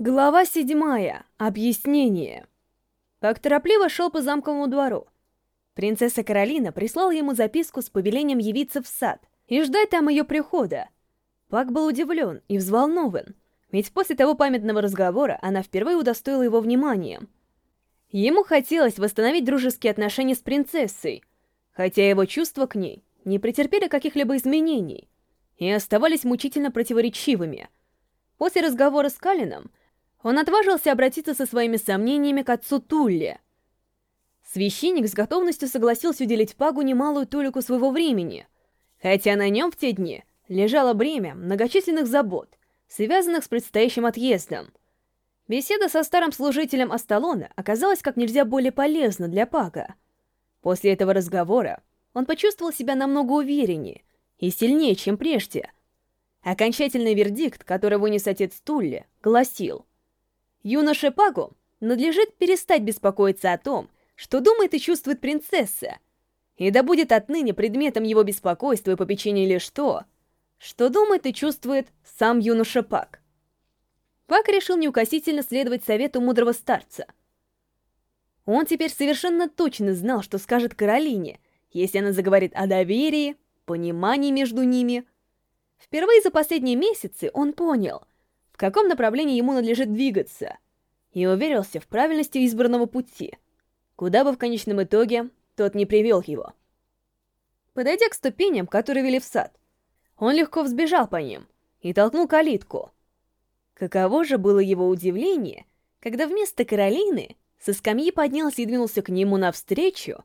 Глава седьмая. Объяснение. Пак торопливо шел по замковому двору. Принцесса Каролина прислала ему записку с повелением явиться в сад и ждать там ее прихода. Пак был удивлен и взволнован, ведь после того памятного разговора она впервые удостоила его вниманием. Ему хотелось восстановить дружеские отношения с принцессой, хотя его чувства к ней не претерпели каких-либо изменений и оставались мучительно противоречивыми. После разговора с Калином он отважился обратиться со своими сомнениями к отцу Тулле. Священник с готовностью согласился уделить Пагу немалую толику своего времени, хотя на нем в те дни лежало бремя многочисленных забот, связанных с предстоящим отъездом. Беседа со старым служителем Асталона оказалась как нельзя более полезна для Пага. После этого разговора он почувствовал себя намного увереннее и сильнее, чем прежде. Окончательный вердикт, который вынес отец Тулли, гласил Юноше Пагу надлежит перестать беспокоиться о том, что думает и чувствует принцесса, и да будет отныне предметом его беспокойства и попечения лишь то, что думает и чувствует сам юноша Пак. Пак решил неукосительно следовать совету мудрого старца. Он теперь совершенно точно знал, что скажет Каролине, если она заговорит о доверии, понимании между ними. Впервые за последние месяцы он понял, в каком направлении ему надлежит двигаться, и уверился в правильности избранного пути, куда бы в конечном итоге тот не привел его. Подойдя к ступеням, которые вели в сад, он легко взбежал по ним и толкнул калитку. Каково же было его удивление, когда вместо Каролины со скамьи поднялся и двинулся к нему навстречу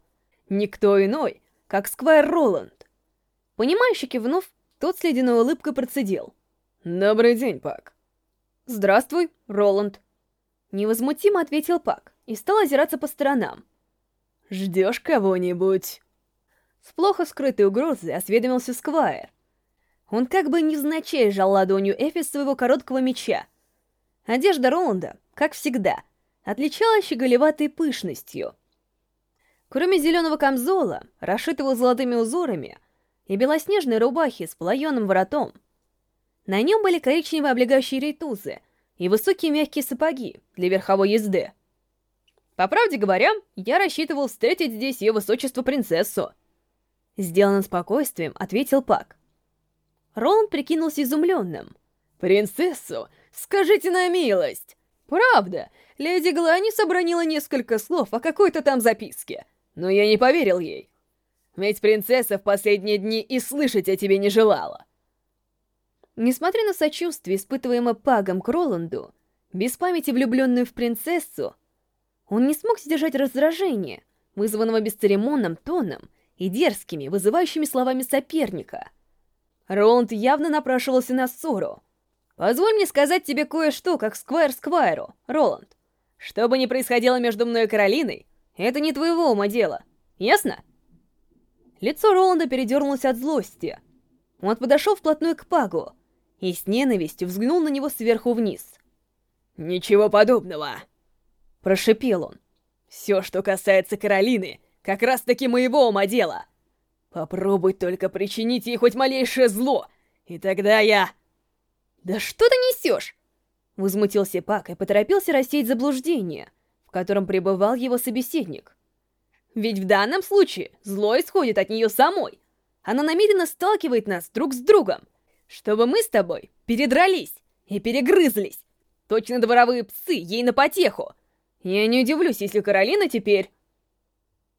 никто иной, как Сквайр Роланд. Понимающе кивнув, тот с ледяной улыбкой процедил. «Добрый день, Пак. «Здравствуй, Роланд!» Невозмутимо ответил Пак и стал озираться по сторонам. «Ждешь кого-нибудь?» С плохо скрытой угрозой осведомился Сквайр. Он как бы невзначай сжал ладонью Эфис своего короткого меча. Одежда Роланда, как всегда, отличалась щеголеватой пышностью. Кроме зеленого камзола, расшитого золотыми узорами, и белоснежной рубахи с плаеным воротом, на нем были коричневые облегающие рейтузы и высокие мягкие сапоги для верховой езды. По правде говоря, я рассчитывал встретить здесь ее высочество принцессу. Сделанным спокойствием, ответил Пак. Роланд прикинулся изумленным. «Принцессу? Скажите на милость!» «Правда, леди Гланис обронила несколько слов о какой-то там записке, но я не поверил ей. Ведь принцесса в последние дни и слышать о тебе не желала. Несмотря на сочувствие, испытываемое Пагом к Роланду, без памяти влюбленную в принцессу, он не смог сдержать раздражение, вызванного бесцеремонным тоном и дерзкими, вызывающими словами соперника. Роланд явно напрашивался на ссору. «Позволь мне сказать тебе кое-что, как Сквайр Сквайру, Роланд. Что бы ни происходило между мной и Каролиной, это не твоего ума дело. Ясно?» Лицо Роланда передернулось от злости. Он подошел вплотную к Пагу, и с ненавистью взглянул на него сверху вниз. «Ничего подобного!» Прошипел он. «Все, что касается Каролины, как раз-таки моего ума дело. Попробуй только причинить ей хоть малейшее зло, и тогда я...» «Да что ты несешь?» Возмутился Пак и поторопился рассеять заблуждение, в котором пребывал его собеседник. «Ведь в данном случае зло исходит от нее самой. Она намеренно сталкивает нас друг с другом, чтобы мы с тобой передрались и перегрызлись. Точно дворовые псы, ей на потеху. Я не удивлюсь, если Каролина теперь...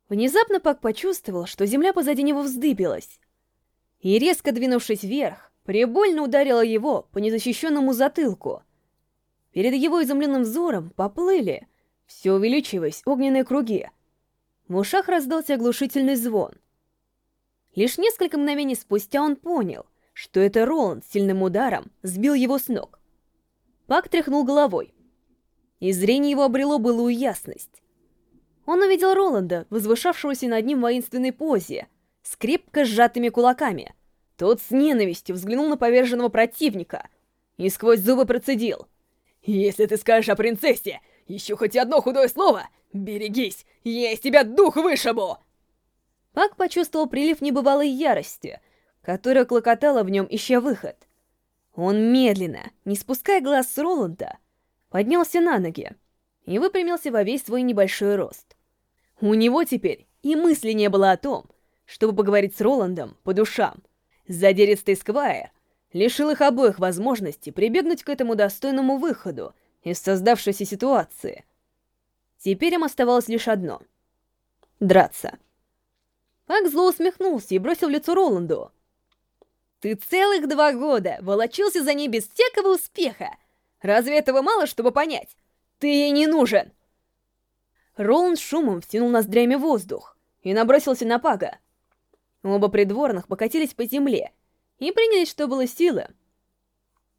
Внезапно Пак почувствовал, что земля позади него вздыбилась. И резко двинувшись вверх, прибольно ударила его по незащищенному затылку. Перед его изумленным взором поплыли, все увеличиваясь, огненные круги. В ушах раздался оглушительный звон. Лишь несколько мгновений спустя он понял, что это Роланд сильным ударом сбил его с ног. Пак тряхнул головой. И зрение его обрело былую ясность. Он увидел Роланда, возвышавшегося над ним в воинственной позе, с крепко сжатыми кулаками. Тот с ненавистью взглянул на поверженного противника и сквозь зубы процедил. «Если ты скажешь о принцессе еще хоть одно худое слово, берегись, я из тебя дух вышибу!» Пак почувствовал прилив небывалой ярости — которая клокотала в нем, ища выход. Он медленно, не спуская глаз с Роланда, поднялся на ноги и выпрямился во весь свой небольшой рост. У него теперь и мысли не было о том, чтобы поговорить с Роландом по душам. Задиристый Сквайр лишил их обоих возможности прибегнуть к этому достойному выходу из создавшейся ситуации. Теперь им оставалось лишь одно — драться. Пак зло усмехнулся и бросил в лицо Роланду. «Ты целых два года волочился за ней без всякого успеха! Разве этого мало, чтобы понять? Ты ей не нужен!» Роланд шумом втянул ноздрями воздух и набросился на Пага. Оба придворных покатились по земле и принялись, что было силы,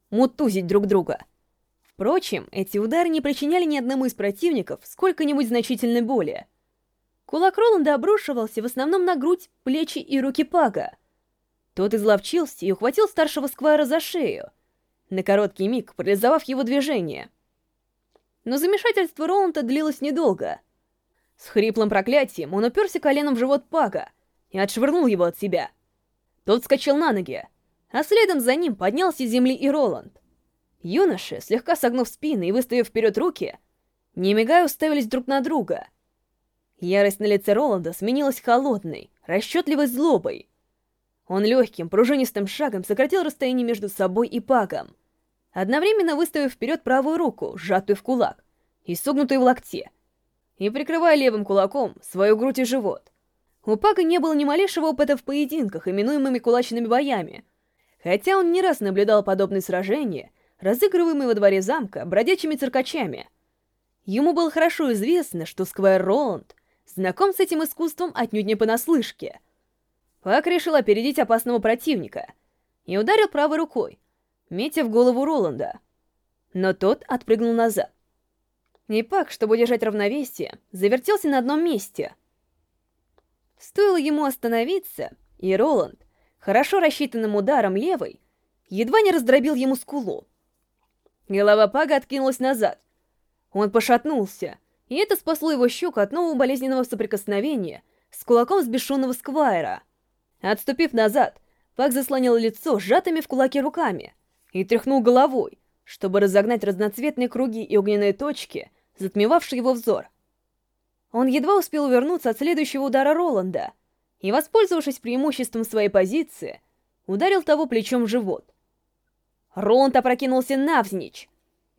мутузить друг друга. Впрочем, эти удары не причиняли ни одному из противников сколько-нибудь значительной боли. Кулак Роланда обрушивался в основном на грудь, плечи и руки Пага. Тот изловчился и ухватил старшего сквайра за шею, на короткий миг парализовав его движение. Но замешательство Роланда длилось недолго. С хриплым проклятием он уперся коленом в живот Пага и отшвырнул его от себя. Тот вскочил на ноги, а следом за ним поднялся с земли и Роланд. Юноши, слегка согнув спины и выставив вперед руки, не мигая уставились друг на друга. Ярость на лице Роланда сменилась холодной, расчетливой злобой. Он легким, пружинистым шагом сократил расстояние между собой и Пагом, одновременно выставив вперед правую руку, сжатую в кулак, и согнутую в локте, и прикрывая левым кулаком свою грудь и живот. У Пага не было ни малейшего опыта в поединках, именуемыми кулачными боями, хотя он не раз наблюдал подобные сражения, разыгрываемые во дворе замка бродячими циркачами. Ему было хорошо известно, что Сквайр Роланд знаком с этим искусством отнюдь не понаслышке. Пак решил опередить опасного противника и ударил правой рукой, метя в голову Роланда. Но тот отпрыгнул назад. И Пак, чтобы удержать равновесие, завертелся на одном месте. Стоило ему остановиться, и Роланд, хорошо рассчитанным ударом левой, едва не раздробил ему скулу. Голова Пага откинулась назад. Он пошатнулся, и это спасло его щеку от нового болезненного соприкосновения с кулаком сбешенного сквайра. Отступив назад, Пак заслонил лицо сжатыми в кулаки руками и тряхнул головой, чтобы разогнать разноцветные круги и огненные точки, затмевавшие его взор. Он едва успел увернуться от следующего удара Роланда и, воспользовавшись преимуществом своей позиции, ударил того плечом в живот. Роланд опрокинулся навзничь,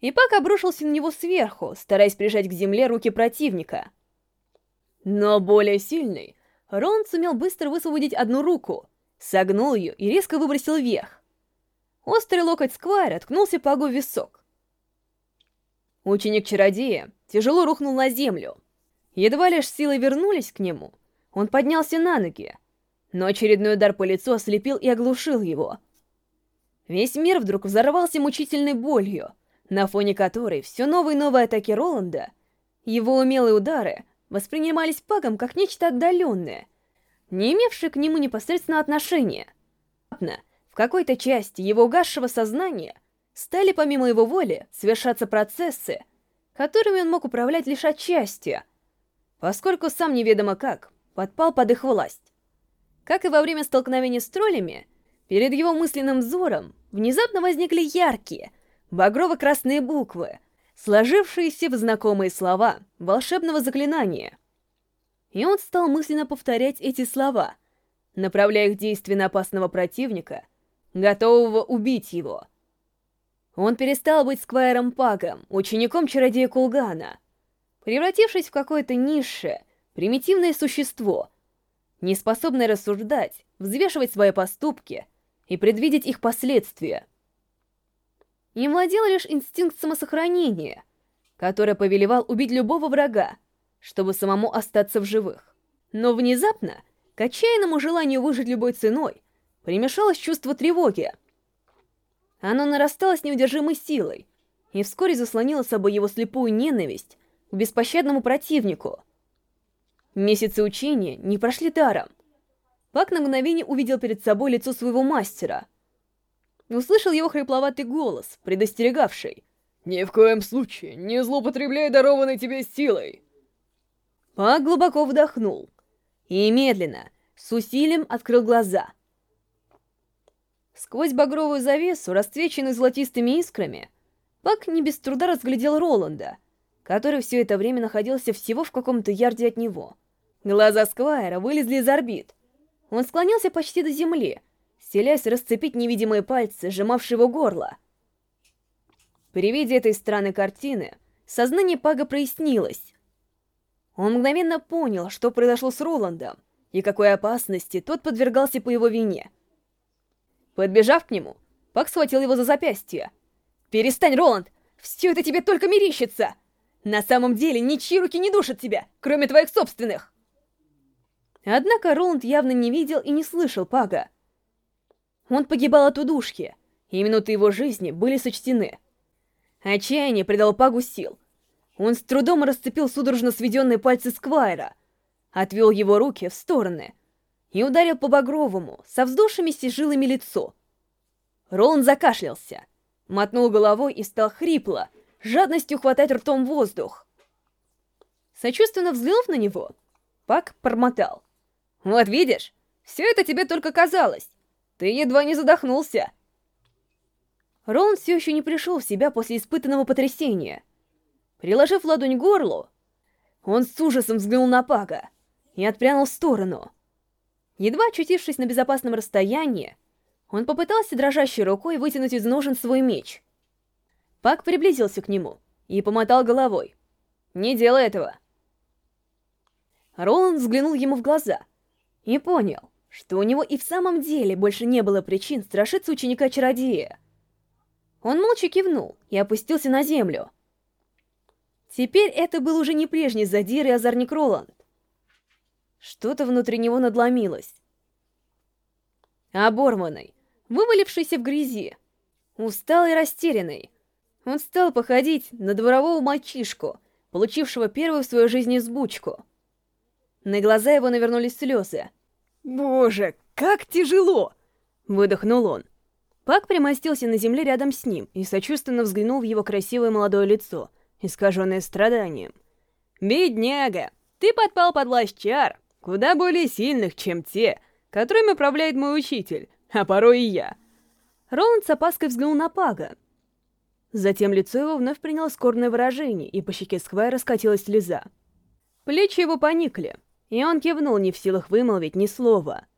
и Пак обрушился на него сверху, стараясь прижать к земле руки противника. Но более сильный, Роланд сумел быстро высвободить одну руку, согнул ее и резко выбросил вверх. Острый локоть Сквайра ткнулся Пагу в висок. Ученик-чародея тяжело рухнул на землю. Едва лишь силы вернулись к нему, он поднялся на ноги, но очередной удар по лицу ослепил и оглушил его. Весь мир вдруг взорвался мучительной болью, на фоне которой все новые и новые атаки Роланда, его умелые удары, воспринимались Пагом как нечто отдаленное, не имевшее к нему непосредственно отношения. В какой-то части его угасшего сознания стали помимо его воли совершаться процессы, которыми он мог управлять лишь отчасти, поскольку сам неведомо как подпал под их власть. Как и во время столкновения с троллями, Перед его мысленным взором внезапно возникли яркие, багрово-красные буквы, сложившиеся в знакомые слова волшебного заклинания. И он стал мысленно повторять эти слова, направляя их действия на опасного противника, готового убить его. Он перестал быть Сквайром Пагом, учеником чародея Кулгана, превратившись в какое-то низшее, примитивное существо, неспособное рассуждать, взвешивать свои поступки — и предвидеть их последствия. Им владел лишь инстинкт самосохранения, который повелевал убить любого врага, чтобы самому остаться в живых. Но внезапно, к отчаянному желанию выжить любой ценой, примешалось чувство тревоги. Оно нарастало с неудержимой силой, и вскоре заслонило собой его слепую ненависть к беспощадному противнику. Месяцы учения не прошли даром. Пак на мгновение увидел перед собой лицо своего мастера. Услышал его хрипловатый голос, предостерегавший. «Ни в коем случае не злоупотребляй дарованной тебе силой!» Пак глубоко вдохнул и медленно, с усилием открыл глаза. Сквозь багровую завесу, расцвеченную золотистыми искрами, Пак не без труда разглядел Роланда, который все это время находился всего в каком-то ярде от него. Глаза Сквайра вылезли из орбит. Он склонился почти до земли, селясь расцепить невидимые пальцы, сжимавшие его горло. При виде этой странной картины сознание Пага прояснилось. Он мгновенно понял, что произошло с Роландом, и какой опасности тот подвергался по его вине. Подбежав к нему, Пак схватил его за запястье. «Перестань, Роланд! Все это тебе только мерещится! На самом деле ничьи руки не душат тебя, кроме твоих собственных!» Однако Роланд явно не видел и не слышал Пага. Он погибал от удушки, и минуты его жизни были сочтены. Отчаяние придало Пагу сил. Он с трудом расцепил судорожно сведенные пальцы Сквайра, отвел его руки в стороны и ударил по багровому, со вздувшимися жилами лицо. Роланд закашлялся, мотнул головой и стал хрипло, жадностью хватать ртом воздух. Сочувственно взглянув на него, Пак промотал. «Вот видишь, все это тебе только казалось. Ты едва не задохнулся». Роланд все еще не пришел в себя после испытанного потрясения. Приложив ладонь к горлу, он с ужасом взглянул на Пага и отпрянул в сторону. Едва очутившись на безопасном расстоянии, он попытался дрожащей рукой вытянуть из ножен свой меч. Пак приблизился к нему и помотал головой. «Не делай этого!» Роланд взглянул ему в глаза и понял, что у него и в самом деле больше не было причин страшиться ученика-чародея. Он молча кивнул и опустился на землю. Теперь это был уже не прежний задир и озорник Роланд. Что-то внутри него надломилось. Оборванный, вывалившийся в грязи, усталый и растерянный, он стал походить на дворового мальчишку, получившего первую в своей жизни сбучку. На глаза его навернулись слезы. «Боже, как тяжело!» — выдохнул он. Пак примостился на земле рядом с ним и сочувственно взглянул в его красивое молодое лицо, искаженное страданием. «Бедняга, ты подпал под власть чар, куда более сильных, чем те, которыми управляет мой учитель, а порой и я». Роланд с опаской взглянул на Пага. Затем лицо его вновь приняло скорбное выражение, и по щеке Сквайра скатилась слеза. Плечи его поникли, и он кивнул не в силах вымолвить ни слова —